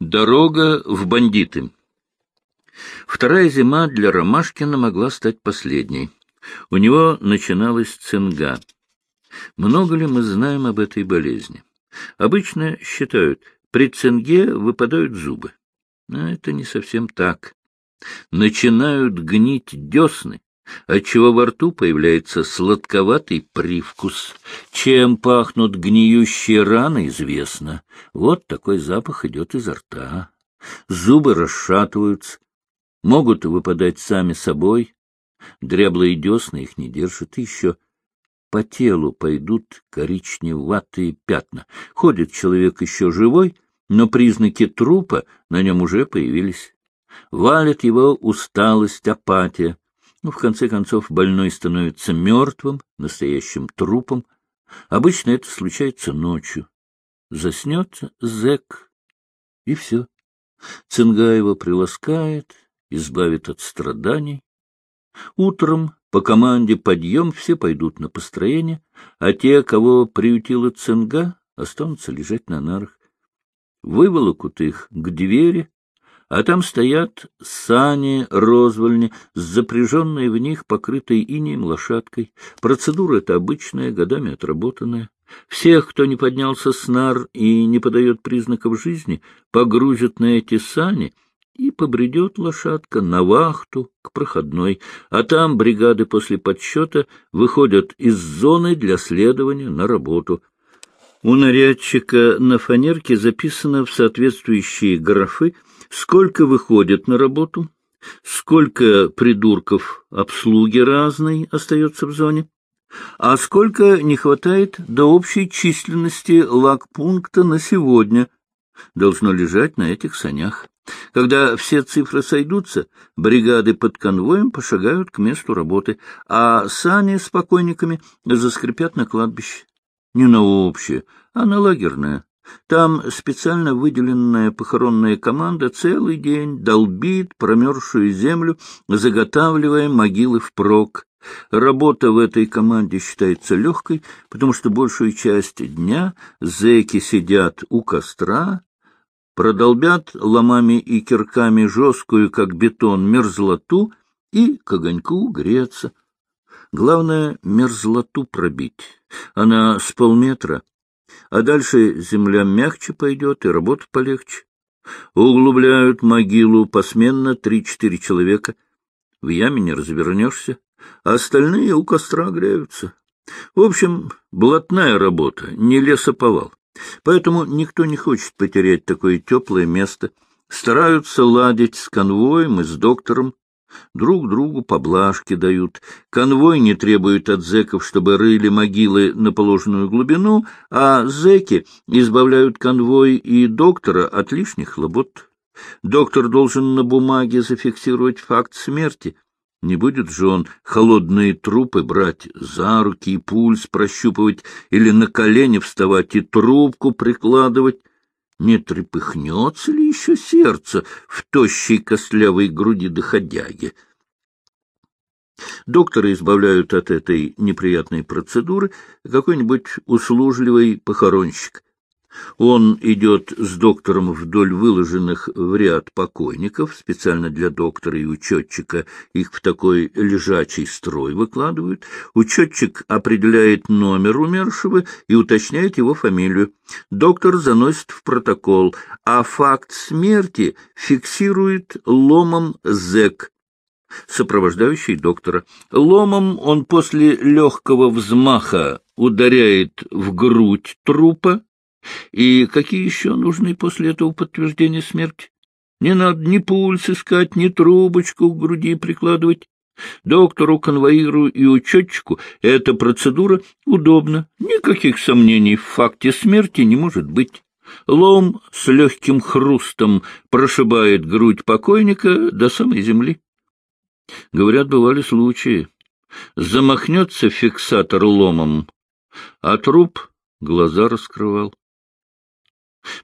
Дорога в бандиты. Вторая зима для Ромашкина могла стать последней. У него начиналась цинга. Много ли мы знаем об этой болезни? Обычно считают, при цинге выпадают зубы. Но это не совсем так. Начинают гнить десны, отчего во рту появляется сладковатый привкус. Чем пахнут гниющие раны, известно. Вот такой запах идет изо рта. Зубы расшатываются, могут выпадать сами собой. Дряблые десны их не держат, и еще по телу пойдут коричневатые пятна. Ходит человек еще живой, но признаки трупа на нем уже появились. Валит его усталость, апатия. Ну, в конце концов, больной становится мертвым, настоящим трупом. Обычно это случается ночью. Заснет зэк, и все. Цинга его приласкает, избавит от страданий. Утром по команде подъем все пойдут на построение, а те, кого приютила цинга, останутся лежать на нарах. Выволокут их к двери, а там стоят сани, розвольни, с запряженной в них покрытой инеем лошадкой. Процедура эта обычная, годами отработанная. Всех, кто не поднялся с нар и не подает признаков жизни, погрузят на эти сани, и побредет лошадка на вахту к проходной, а там бригады после подсчета выходят из зоны для следования на работу. У нарядчика на фанерке записано в соответствующие графы сколько выходит на работу, сколько придурков обслуги разной остается в зоне, а сколько не хватает до общей численности лагпункта на сегодня, должно лежать на этих санях. Когда все цифры сойдутся, бригады под конвоем пошагают к месту работы, а сани с покойниками заскрипят на кладбище. Не на общее, а на лагерное. Там специально выделенная похоронная команда целый день долбит промерзшую землю, заготавливая могилы впрок. Работа в этой команде считается легкой, потому что большую часть дня зэки сидят у костра, продолбят ломами и кирками жесткую, как бетон, мерзлоту и к огоньку греться. Главное — мерзлоту пробить. Она с полметра, а дальше земля мягче пойдет и работа полегче. Углубляют могилу посменно три-четыре человека. В яме не развернешься, а остальные у костра греются. В общем, блатная работа, не лесоповал. Поэтому никто не хочет потерять такое теплое место. Стараются ладить с конвоем и с доктором, Друг другу поблажки дают. Конвой не требует от зэков, чтобы рыли могилы на положенную глубину, а зэки избавляют конвой и доктора от лишних хлопот. Доктор должен на бумаге зафиксировать факт смерти. Не будет же он холодные трупы брать за руки и пульс прощупывать или на колени вставать и трубку прикладывать. Не трепыхнется ли еще сердце в тощей костлявой груди доходяги? Доктора избавляют от этой неприятной процедуры какой-нибудь услужливый похоронщик. Он идет с доктором вдоль выложенных в ряд покойников, специально для доктора и учетчика их в такой лежачий строй выкладывают. Учетчик определяет номер умершего и уточняет его фамилию. Доктор заносит в протокол, а факт смерти фиксирует ломом зэк, сопровождающий доктора. Ломом он после легкого взмаха ударяет в грудь трупа, и какие еще нужны после этого подтверждения смерти? Не надо ни пульс искать, ни трубочку к груди прикладывать. Доктору, конвоиру и учетчику эта процедура удобна. Никаких сомнений в факте смерти не может быть. Лом с легким хрустом прошибает грудь покойника до самой земли. Говорят, бывали случаи. Замахнется фиксатор ломом, а труп глаза раскрывал.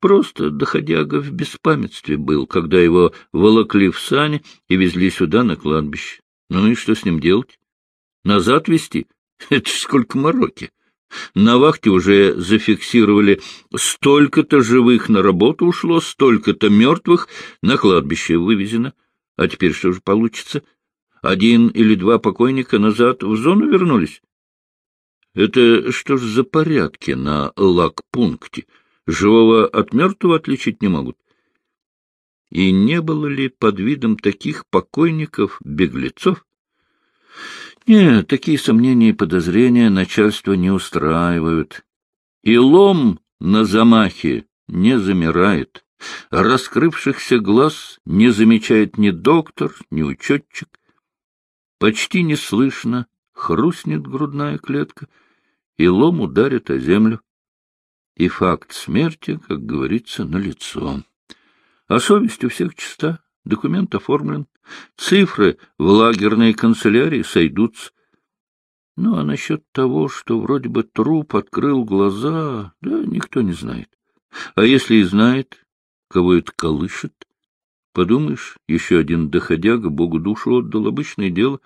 Просто доходяга в беспамятстве был, когда его волокли в сани и везли сюда, на кладбище. Ну и что с ним делать? Назад везти? Это сколько мороки! На вахте уже зафиксировали столько-то живых на работу ушло, столько-то мертвых на кладбище вывезено. А теперь что же получится? Один или два покойника назад в зону вернулись? Это что ж за порядки на лагпункте? Живого от мертвого отличить не могут. И не было ли под видом таких покойников беглецов? Нет, такие сомнения и подозрения начальство не устраивают. И лом на замахе не замирает. Раскрывшихся глаз не замечает ни доктор, ни учетчик. Почти не слышно, хрустнет грудная клетка, и лом ударит о землю. И факт смерти, как говорится, налицо. А совесть у всех чиста, документ оформлен, цифры в лагерной канцелярии сойдутся. Ну, а насчет того, что вроде бы труп открыл глаза, да, никто не знает. А если и знает, кого это колышет? Подумаешь, еще один доходяга Богу душу отдал, обычное дело.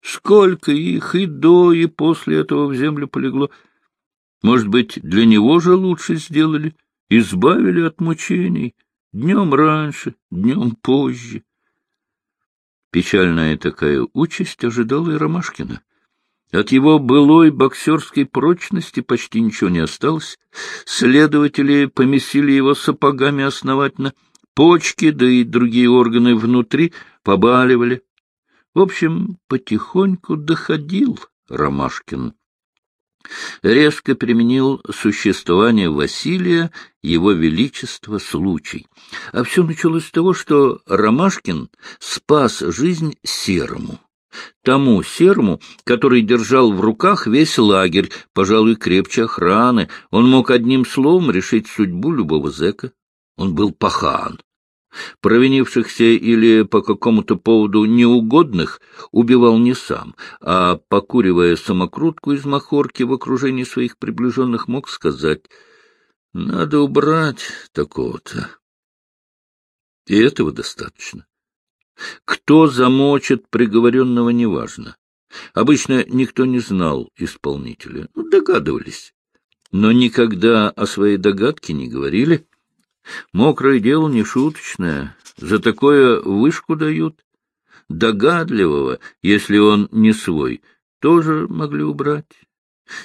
Сколько их и до, и после этого в землю полегло. Может быть, для него же лучше сделали, избавили от мучений, днем раньше, днем позже. Печальная такая участь ожидала и Ромашкина. От его былой боксерской прочности почти ничего не осталось. Следователи помесили его сапогами основательно. Почки, да и другие органы внутри побаливали. В общем, потихоньку доходил Ромашкин. Резко применил существование Василия, его величество, случай. А все началось с того, что Ромашкин спас жизнь Серому. Тому Серому, который держал в руках весь лагерь, пожалуй, крепче охраны, он мог одним словом решить судьбу любого зэка. Он был пахан. Провинившихся или по какому-то поводу неугодных убивал не сам, а, покуривая самокрутку из махорки в окружении своих приближенных, мог сказать «надо убрать такого-то». И этого достаточно. Кто замочит приговоренного, неважно. Обычно никто не знал исполнителя, ну, догадывались, но никогда о своей догадке не говорили. Мокрое дело не шуточное, за такое вышку дают. Догадливого, если он не свой, тоже могли убрать.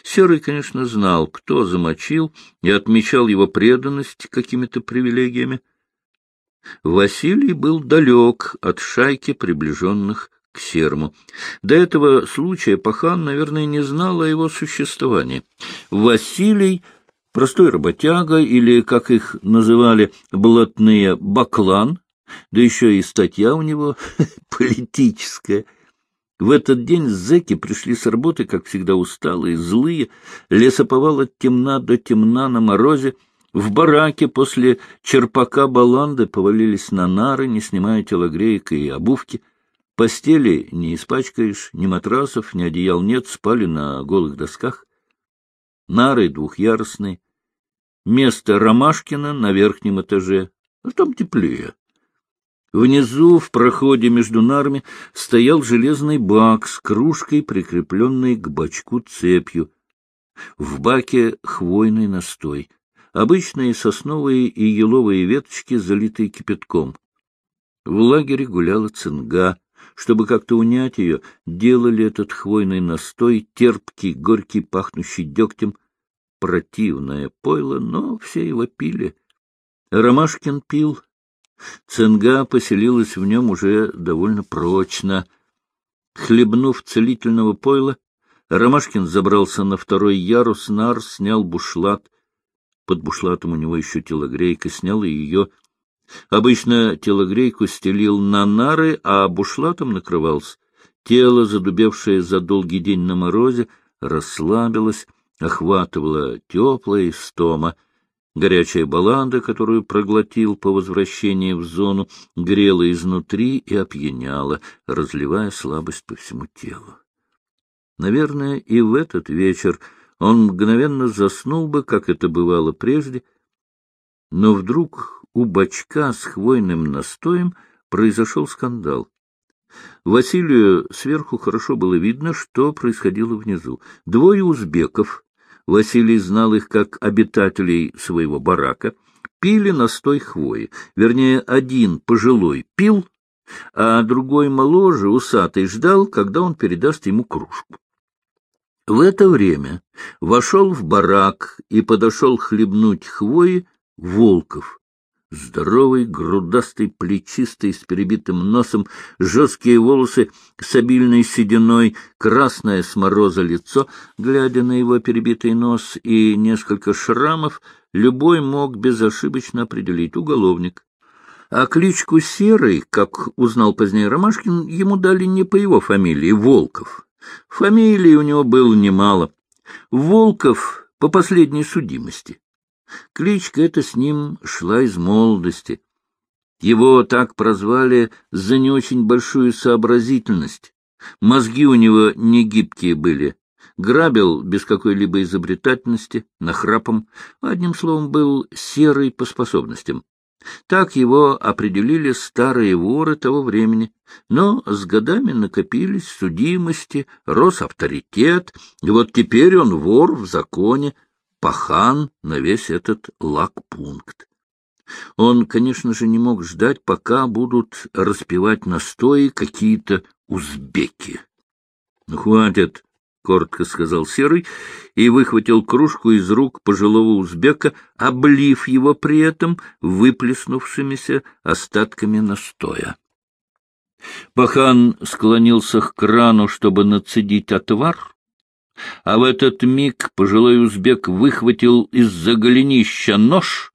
Серый, конечно, знал, кто замочил, и отмечал его преданность какими-то привилегиями. Василий был далек от шайки приближенных к Серму. До этого случая Пахан, наверное, не знал о его существовании. Василий Простой работяга, или, как их называли блатные, баклан, да еще и статья у него политическая. В этот день зэки пришли с работы, как всегда, усталые, злые, лесоповал от темна до темна на морозе, в бараке после черпака баланды повалились на нары, не снимая телогреек и обувки. Постели не испачкаешь, ни матрасов, ни одеял нет, спали на голых досках. Нары двухъярусные, Место Ромашкина на верхнем этаже. А там теплее. Внизу, в проходе между нарами, стоял железный бак с кружкой, прикрепленной к бачку цепью. В баке хвойный настой. Обычные сосновые и еловые веточки, залитые кипятком. В лагере гуляла цинга. Чтобы как-то унять ее, делали этот хвойный настой, терпкий, горький, пахнущий дегтем, противное пойло, но все его пили. Ромашкин пил. Цинга поселилась в нем уже довольно прочно. Хлебнув целительного пойла, Ромашкин забрался на второй ярус нар, снял бушлат. Под бушлатом у него еще телогрейка, снял и ее. Обычно телогрейку стелил на нары, а бушлатом накрывался. Тело, задубевшее за долгий день на морозе, расслабилось, охватывала теплая истома. Горячая баланда, которую проглотил по возвращении в зону, грела изнутри и опьяняла, разливая слабость по всему телу. Наверное, и в этот вечер он мгновенно заснул бы, как это бывало прежде, но вдруг у бачка с хвойным настоем произошел скандал. Василию сверху хорошо было видно, что происходило внизу. Двое узбеков Василий знал их как обитателей своего барака, пили настой хвои. Вернее, один пожилой пил, а другой моложе, усатый, ждал, когда он передаст ему кружку. В это время вошел в барак и подошел хлебнуть хвои Волков. Здоровый, грудастый, плечистый, с перебитым носом, жесткие волосы с обильной сединой, красное с мороза лицо, глядя на его перебитый нос и несколько шрамов, любой мог безошибочно определить уголовник. А кличку Серый, как узнал позднее Ромашкин, ему дали не по его фамилии, Волков. Фамилий у него было немало. Волков по последней судимости. Кличка эта с ним шла из молодости. Его так прозвали за не очень большую сообразительность. Мозги у него не гибкие были. Грабил без какой-либо изобретательности, нахрапом, одним словом, был серый по способностям. Так его определили старые воры того времени, но с годами накопились судимости, рос авторитет, и вот теперь он вор в законе, пахан на весь этот лагпункт. Он, конечно же, не мог ждать, пока будут распевать настои какие-то узбеки. — Ну, хватит, — коротко сказал Серый и выхватил кружку из рук пожилого узбека, облив его при этом выплеснувшимися остатками настоя. Пахан склонился к крану, чтобы нацедить отвар, а в этот миг пожилой узбек выхватил из-за голенища нож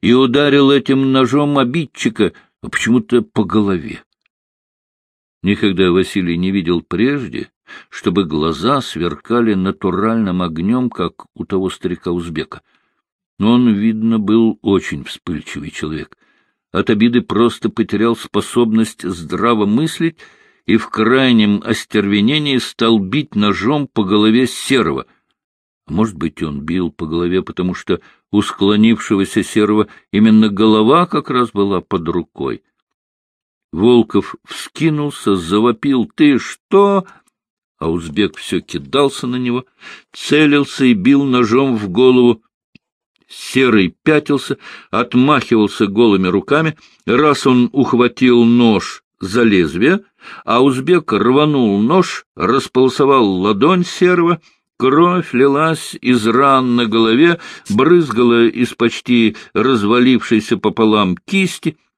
и ударил этим ножом обидчика почему-то по голове. Никогда Василий не видел прежде, чтобы глаза сверкали натуральным огнем, как у того старика-узбека. Но он, видно, был очень вспыльчивый человек. От обиды просто потерял способность здраво мыслить и в крайнем остервенении стал бить ножом по голове Серого. Может быть, он бил по голове, потому что у склонившегося Серого именно голова как раз была под рукой. Волков вскинулся, завопил. — Ты что? а узбек все кидался на него, целился и бил ножом в голову. Серый пятился, отмахивался голыми руками. Раз он ухватил нож за лезвие, а узбек рванул нож, располосовал ладонь серого, кровь лилась из ран на голове, брызгала из почти развалившейся пополам кисти —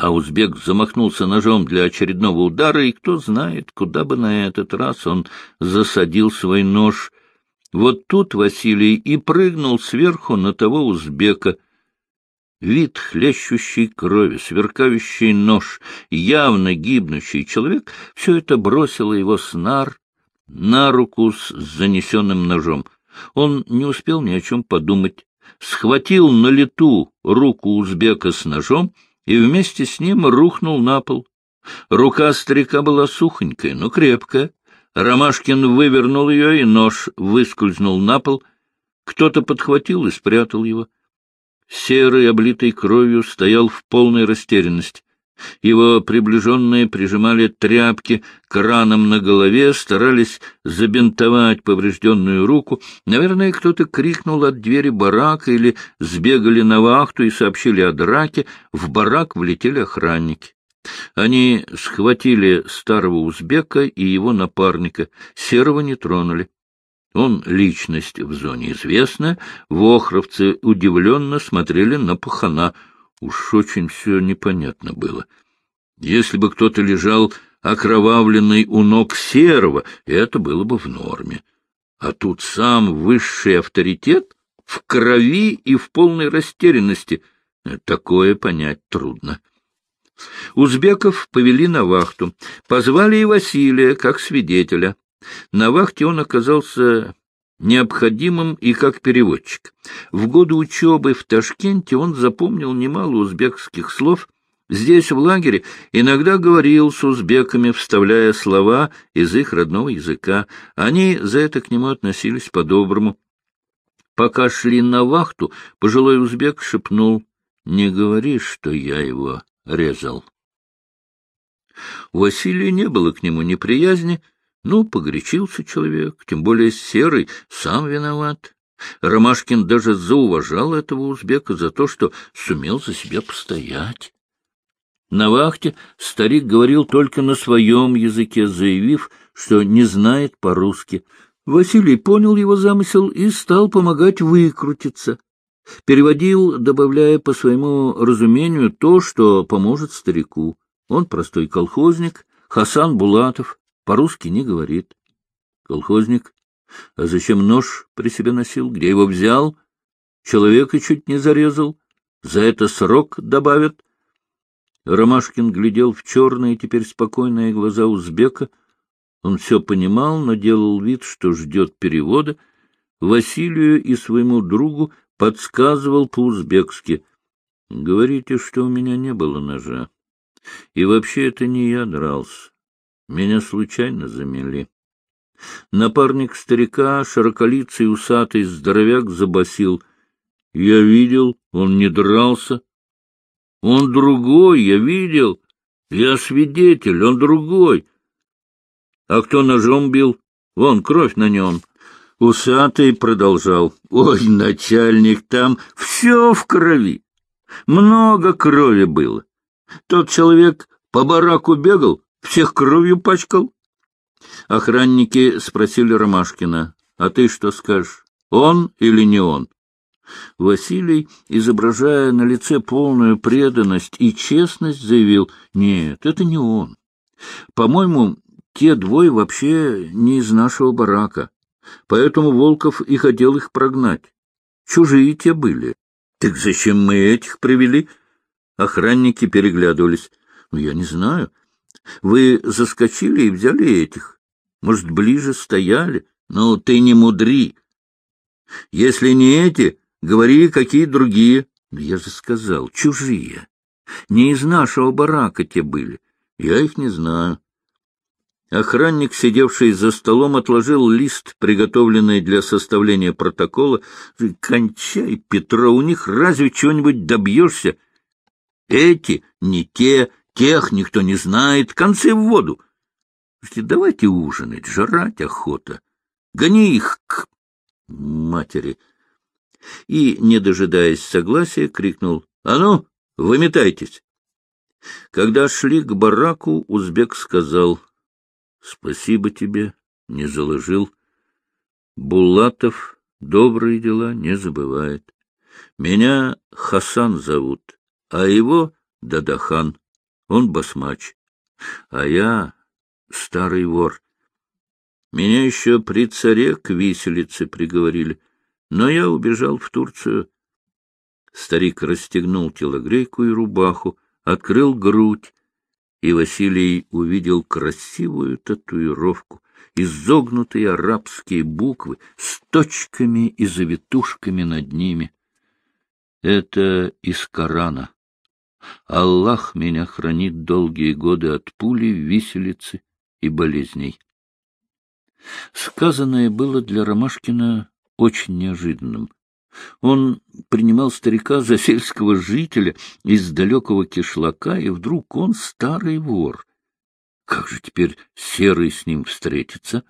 а узбек замахнулся ножом для очередного удара, и кто знает, куда бы на этот раз он засадил свой нож. Вот тут Василий и прыгнул сверху на того узбека. Вид хлещущей крови, сверкающий нож, явно гибнущий человек — все это бросило его с нар на руку с занесенным ножом. Он не успел ни о чем подумать. Схватил на лету руку узбека с ножом — и вместе с ним рухнул на пол. Рука старика была сухонькая, но крепкая. Ромашкин вывернул ее, и нож выскользнул на пол. Кто-то подхватил и спрятал его. Серый, облитый кровью, стоял в полной растерянности. Его приближенные прижимали тряпки к ранам на голове, старались забинтовать поврежденную руку. Наверное, кто-то крикнул от двери барака или сбегали на вахту и сообщили о драке. В барак влетели охранники. Они схватили старого узбека и его напарника. Серого не тронули. Он личность в зоне известная. Вохровцы удивленно смотрели на пахана — Уж очень все непонятно было. Если бы кто-то лежал окровавленный у ног серого, это было бы в норме. А тут сам высший авторитет в крови и в полной растерянности. Такое понять трудно. Узбеков повели на вахту. Позвали и Василия, как свидетеля. На вахте он оказался необходимым и как переводчик. В годы учебы в Ташкенте он запомнил немало узбекских слов. Здесь, в лагере, иногда говорил с узбеками, вставляя слова из их родного языка. Они за это к нему относились по-доброму. Пока шли на вахту, пожилой узбек шепнул, «Не говори, что я его резал». У Василия не было к нему неприязни, Ну, погорячился человек, тем более серый, сам виноват. Ромашкин даже зауважал этого узбека за то, что сумел за себя постоять. На вахте старик говорил только на своем языке, заявив, что не знает по-русски. Василий понял его замысел и стал помогать выкрутиться. Переводил, добавляя по своему разумению то, что поможет старику. Он простой колхозник, Хасан Булатов, по-русски не говорит. Колхозник а зачем нож при себе носил? Где его взял? Человека чуть не зарезал. За это срок добавят. Ромашкин глядел в черные, теперь спокойные глаза узбека. Он все понимал, но делал вид, что ждет перевода. Василию и своему другу подсказывал по-узбекски. — Говорите, что у меня не было ножа. И вообще это не я дрался. Меня случайно замели. Напарник старика, широколицый усатый здоровяк, забасил. — Я видел, он не дрался. — Он другой, я видел. Я свидетель, он другой. — А кто ножом бил? Вон, кровь на нем. Усатый продолжал. — Ой, начальник, там все в крови. Много крови было. Тот человек по бараку бегал, всех кровью пачкал. Охранники спросили Ромашкина, «А ты что скажешь, он или не он?» Василий, изображая на лице полную преданность и честность, заявил, «Нет, это не он. По-моему, те двое вообще не из нашего барака, поэтому Волков и хотел их прогнать. Чужие те были. Так зачем мы этих привели?» Охранники переглядывались. «Ну, я не знаю. Вы заскочили и взяли этих. Может, ближе стояли? Ну, ты не мудри. Если не эти, говори, какие другие. Я же сказал, чужие. Не из нашего барака те были. Я их не знаю. Охранник, сидевший за столом, отложил лист, приготовленный для составления протокола. «Кончай, Петро, у них разве чего-нибудь добьешься? Эти не те, тех никто не знает. Концы в воду. Давайте ужинать, жрать охота. Гони их к матери. И, не дожидаясь согласия, крикнул «А ну, выметайтесь!» Когда шли к бараку, узбек сказал «Спасибо тебе, не заложил. Булатов добрые дела не забывает. Меня Хасан зовут, а его Дадахан, он басмач. А я старый вор. Меня еще при царе к виселице приговорили, но я убежал в Турцию. Старик расстегнул телогрейку и рубаху, открыл грудь, и Василий увидел красивую татуировку, изогнутые арабские буквы с точками и завитушками над ними. Это из Корана. Аллах меня хранит долгие годы от пули, виселицы и болезней. Сказанное было для Ромашкина очень неожиданным. Он принимал старика за сельского жителя из далекого кишлака, и вдруг он старый вор. Как же теперь серый с ним встретиться?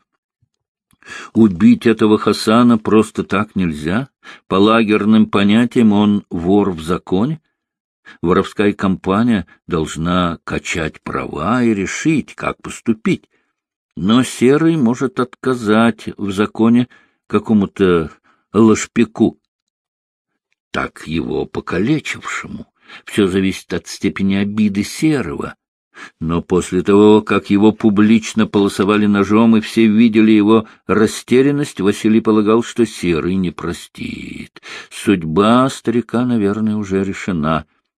Убить этого Хасана просто так нельзя. По лагерным понятиям он вор в законе. Воровская компания должна качать права и решить, как поступить. Но Серый может отказать в законе какому-то лошпику, так его покалечившему. Все зависит от степени обиды Серого. Но после того, как его публично полосовали ножом, и все видели его растерянность, Василий полагал, что Серый не простит. Судьба старика, наверное, уже решена —